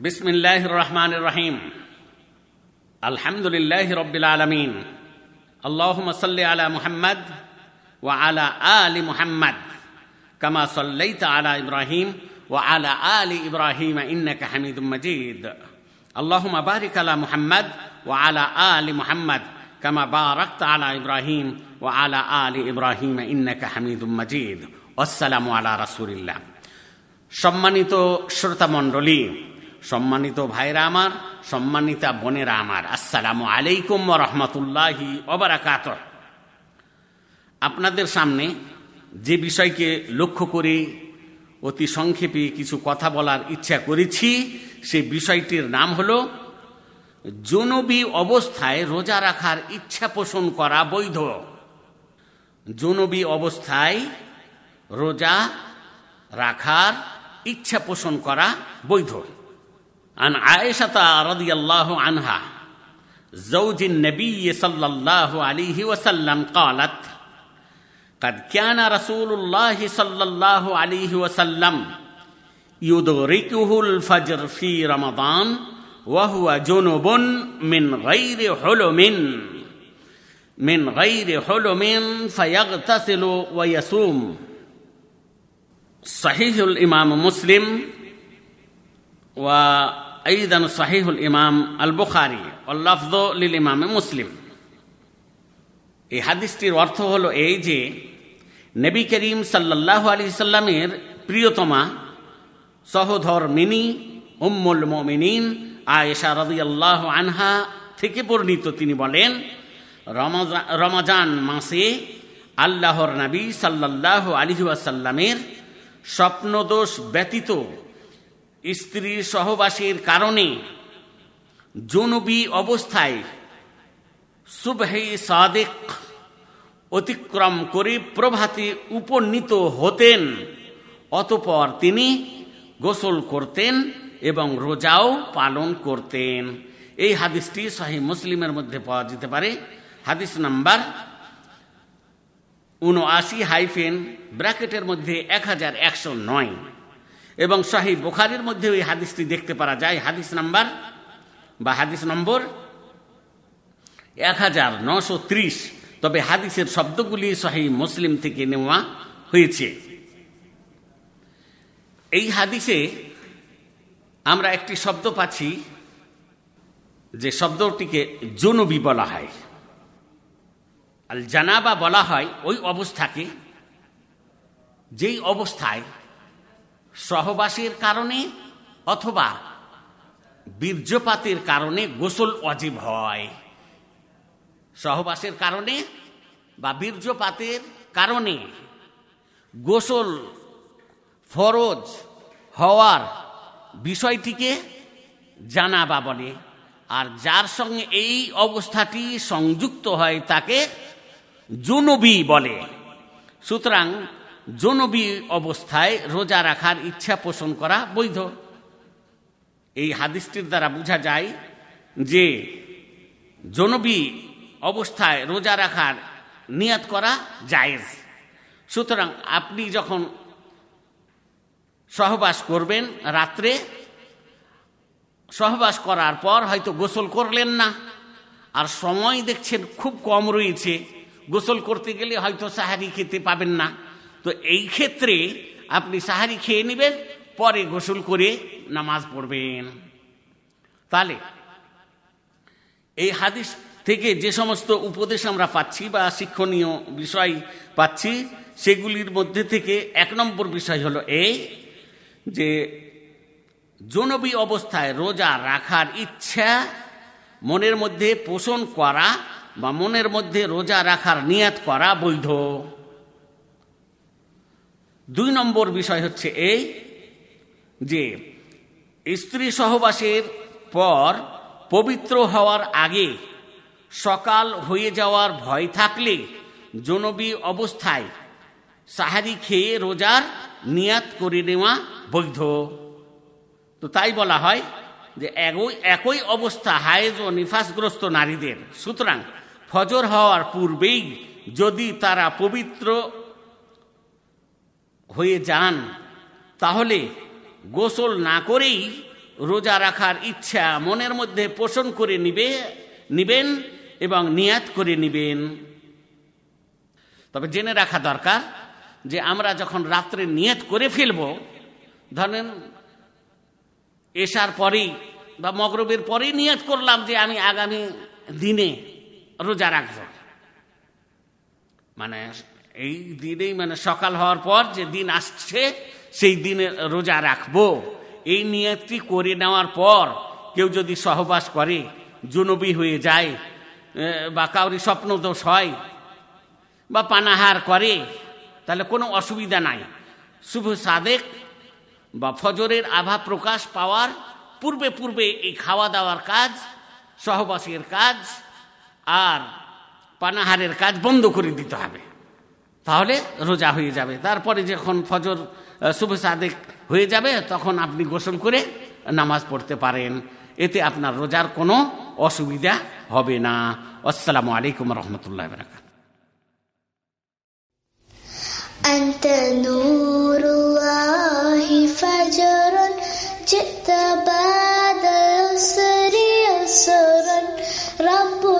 বিসমিল্লাহ রহমান রহিম আলহামদুলিল্লাহ রব্বিল আলমিন। আল্লাহম সাল্লি আলা মুহাম্মদ ও আলা আলি মুহাম্মদ। কামা সাল্লাইত আলা ইব্রাহিম ও আলা আলি ইব্রাহিম ইন্নাকা হামিদুম মজিদ। আল্লাহম বারিক আলা মুহাম্মদ ও আলা আলি মুহাম্মদ। কামা বারাক্ত আলা ইব্রাহিম ও আলা আলি ইব্রাহিম ইন্নাকা হামিদুম মজিদ। আসসালামু আলা রাসুলিল্লাহ। সম্মানিত শ্রোতামণ্ডলী সম্মানিত ভাইরা আমার, সম্মানিতা বোনেরা আমার, আসসালামু আলাইকুম রহমতুল্লাহি অবরাকাত আপনাদের সামনে যে বিষয়কে লক্ষ্য করে অতি সংক্ষেপে কিছু কথা বলার ইচ্ছা করেছি, সে বিষয়টির নাম হল, জনবী অবস্থায় রোজা রাখার ইচ্ছা পোষণ করা বৈধ। জনবী অবস্থায় রোজা রাখার ইচ্ছা পোষণ করা বৈধ। عن عائشة رضي الله عنها زوج النبي صلى الله عليه وسلم قالت قد كان رسول الله صلى الله عليه وسلم يدركه الفجر في رمضان وهو جنب من غير حلم من غير حلم فيغتسل ويصوم. صحيح الإمام مسلم وأيضا صحيح الإمام البخاري واللفظ للإمام مسلم এই হাদিসটির অর্থ হলো এই যে নবী করিম সাল্লাহ আলি সাল্লামের প্রিয়তমা সহধর মিনি উম্মুল মমিনিন আয়েশা রদিয়াল্লাহ আনহা থেকে বর্ণিত তিনি বলেন রমাজান মাসে আল্লাহর নবী সাল্লাহ আলিহাসাল্লামের স্বপ্নদোষ ব্যতীত স্ত্রীর সহবাসের কারণে জনবী অবস্থায় সুবহে সাদেক অতিক্রম করে প্রভাতে উপনীত হতেন। অতপর তিনি গোসল করতেন এবং রোজাও পালন করতেন। এই হাদিসটি শাহি মুসলিমের মধ্যে পাওয়া যেতে পারে। হাদিস নাম্বার উনআশি হাইফেন ব্র্যাকেটের মধ্যে এক হাজার একশো নয়। এবং শাহী বোখারির মধ্যে ওই হাদিসটি দেখতে পারা যায়। হাদিস নাম্বার বা হাদিস নম্বর এক হাজার নশো ত্রিশ। তবে হাদিসের শব্দগুলি শাহী মুসলিম থেকে নেওয়া হয়েছে। এই হাদিসে আমরা একটি শব্দ পাচ্ছি যে শব্দটিকে জনবি বলা হয়। আল জানাবা বলা হয় ওই অবস্থাকে যেই অবস্থায় সহবাসের কারণে অথবা বীর্যপাতের কারণে গোসল অজীব হয়। সহবাসের কারণে বা বীর্যপাতের কারণে গোসল ফরজ হওয়ার বিষয়টিকে জানা বা বলে। আর যার সঙ্গে এই অবস্থাটি সংযুক্ত হয় তাকে জুনবি বলে। সুতরাং জনবী অবস্থায় রোজা রাখার ইচ্ছা পোষণ করা বৈধ। এই হাদিসটির দ্বারা বোঝা যায় যে জনবী অবস্থায় রোজা রাখার নিয়াত করা জায়েজ। সুতরাং আপনি যখন সহবাস করবেন রাত্রে, সহবাস করার পর হয়তো গোসল করলেন না, আর সময় দেখছেন খুব কম রয়েছে, গোসল করতে গেলে হয়তো সাহারি খেতে পাবেন না। তো এই ক্ষেত্রে আপনি সাহারি খেয়ে নেবেন, পরে গোসল করে নামাজ পড়বেন। তাহলে, এই হাদিস থেকে যে সমস্ত উপদেশ আমরা পাচ্ছি বা শিক্ষণীয় বিষয় পাচ্ছি, সেগুলির মধ্যে থেকে এক নম্বর বিষয় হলো এই যে জনবী অবস্থায় রোজা রাখার ইচ্ছা মনের মধ্যে পোষণ করা বা মনের মধ্যে রোজা রাখার নিয়াত করা বৈধ। দুই নম্বর বিষয় হচ্ছে এই যে স্ত্রী সহবাসের পর পবিত্র হওয়ার আগে সকাল হয়ে যাওয়ার ভয় থাকলে জনবী অবস্থায় সাহারি খেয়ে রোজার নিয়াত করে নেওয়া বৈধ। তো তাই বলা হয় যে একই একই অবস্থা হায়েজ ও নিফাসগ্রস্ত নারীদের। সুতরাং ফজর হওয়ার পূর্বেই যদি তারা পবিত্র হয়ে যান, তাহলে গোসল না করেই রোজা রাখার ইচ্ছা মনের মধ্যে পোষণ করে নিবে, নিবেন এবং নিয়াত করে নিবেন। তবে জেনে রাখা দরকার যে আমরা যখন রাত্রে নিয়ত করে ফেলব, ধরেন এসার পরেই বা মগরবের পরেই নিয়ত করলাম যে আমি আগামী দিনে রোজা রাখব। মানে এই দিনেই মানে সকাল হওয়ার পর যে দিন আসছে, সেই দিনে রোজা রাখব। এই নিয়তটি করে নেওয়ার পর কেউ যদি সহবাস করে, জুনবি হয়ে যায় বা কাউরি স্বপ্ন দোষ হয়, বা পানাহার করে, তাহলে কোনো অসুবিধা নাই। শুভ সাদেক, বা ফজরের আভা প্রকাশ পাওয়ার পূর্বে পূর্বে এই খাওয়া দাওয়ার কাজ, সহবাসের কাজ, আর পানাহারের কাজ বন্ধ করে দিতে হবে। তাহলে রোজা হয়ে যাবে তারপরে যখন ফজর শুভ সাদেক হয়ে যাবে তখন আপনি গোসল করে নামাজ পড়তে পারেন এতে আপনার রোজার কোনো অসুবিধা হবে না আসসালামু আলাইকুম রহমতুল্লাহ বরাকাত أنت نور الله فجر جئت بعد العسر يسرا ربنا